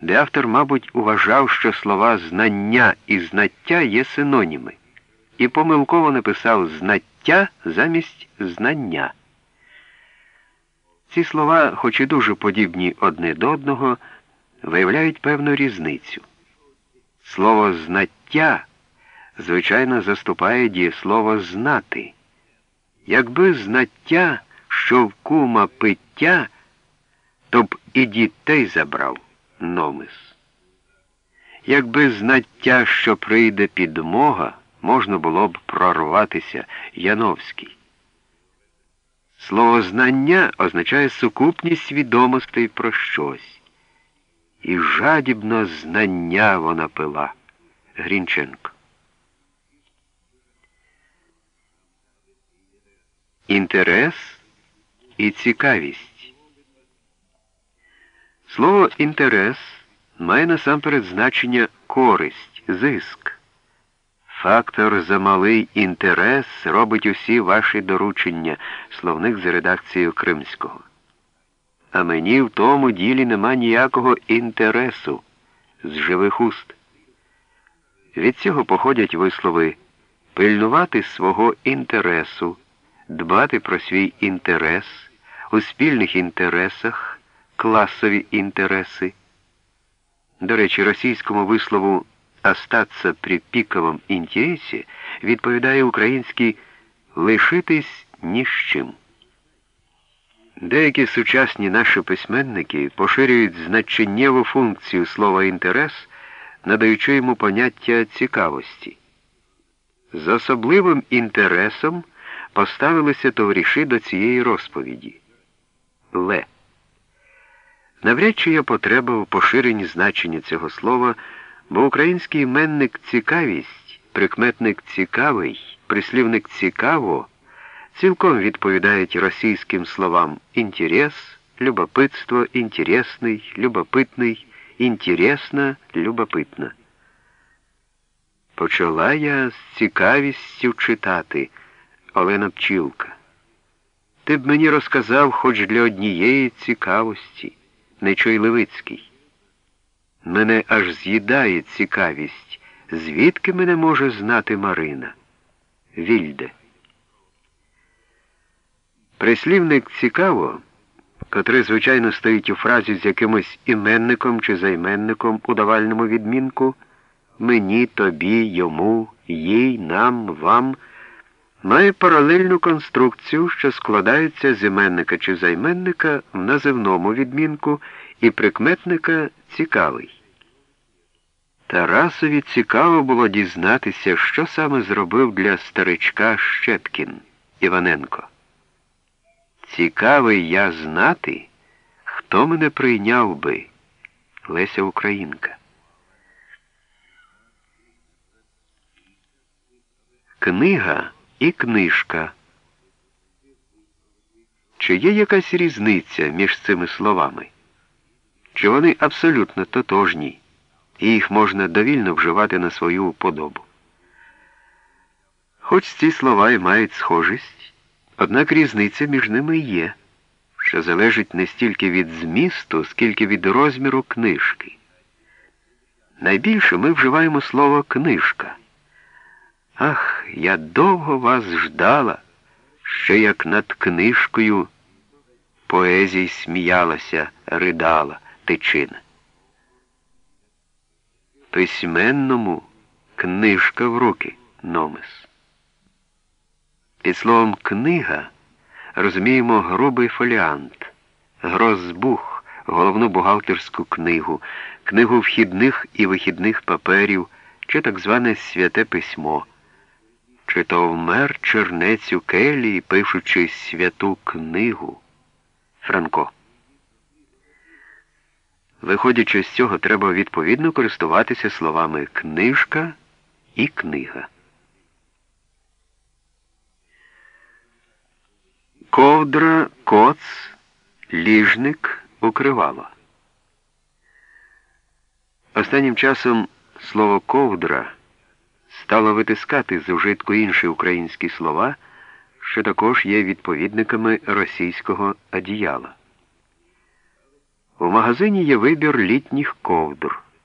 де автор, мабуть, уважав, що слова знання і знаття є синоніми, і помилково написав знаття замість знання. Ці слова, хоч і дуже подібні одне до одного, виявляють певну різницю. Слово знаття, звичайно, заступає дієслово знати. Якби знаття, що в кума пиття, то б і дітей забрав номис. Якби знаття, що прийде підмога, можна було б прорватися Яновський. Слово знання означає сукупність відомостей про щось. І жадібно знання вона пила. Грінченко. Інтерес і цікавість. Слово інтерес має насамперед значення користь, зиск. Фактор за малий інтерес робить усі ваші доручення, словник за редакцією Кримського. А мені в тому ділі нема ніякого інтересу з живих уст. Від цього походять вислови пильнувати свого інтересу, дбати про свій інтерес, у спільних інтересах, класові інтереси. До речі, російському вислову остаться при піковому інтересі відповідає український лишитись ні з чим. Деякі сучасні наші письменники поширюють значеннєву функцію слова інтерес, надаючи йому поняття цікавості. З особливим інтересом поставилися товариші до цієї розповіді. Ле. Навряд чи є потреба в поширенні значення цього слова. Бо український іменник цікавість, прикметник цікавий, прислівник цікаво цілком відповідають російським словам інтерес, любопитство, інтересний, любопитний, інтересна, любопитна. Почала я з цікавістю читати Олена Пчілка. Ти б мені розказав хоч для однієї цікавості, Нечой Левицький. Мене аж з'їдає цікавість, звідки мене може знати Марина? Вільде. Прислівник цікаво, котрий, звичайно, стоїть у фразі з якимось іменником чи займенником у давальному відмінку мені, тобі, йому, їй, нам, вам, має паралельну конструкцію, що складається з іменника чи займенника в називному відмінку і прикметника цікавий. Тарасові цікаво було дізнатися, що саме зробив для старичка Щепкін Іваненко. Цікавий я знати, хто мене прийняв би Леся Українка. Книга і книжка. Чи є якась різниця між цими словами? Чи вони абсолютно тотожні? і їх можна довільно вживати на свою подобу. Хоч ці слова і мають схожість, однак різниця між ними є, що залежить не стільки від змісту, скільки від розміру книжки. Найбільше ми вживаємо слово книжка. Ах, я довго вас ждала, ще як над книжкою поезій сміялася, ридала тичина письменному книжка в руки номес. Під словом книга розуміємо грубий фоліант, грозбух, головну бухгалтерську книгу, книгу вхідних і вихідних паперів, чи так зване святе письмо, чи то вмер чернець у келії, пишучи святу книгу. Франко. Виходячи з цього, треба відповідно користуватися словами книжка і книга. Ковдра, коц, ліжник, укривало. Останнім часом слово ковдра стало витискати з ужитку інші українські слова, що також є відповідниками російського одіяла. У магазині є вибір літніх ковдр.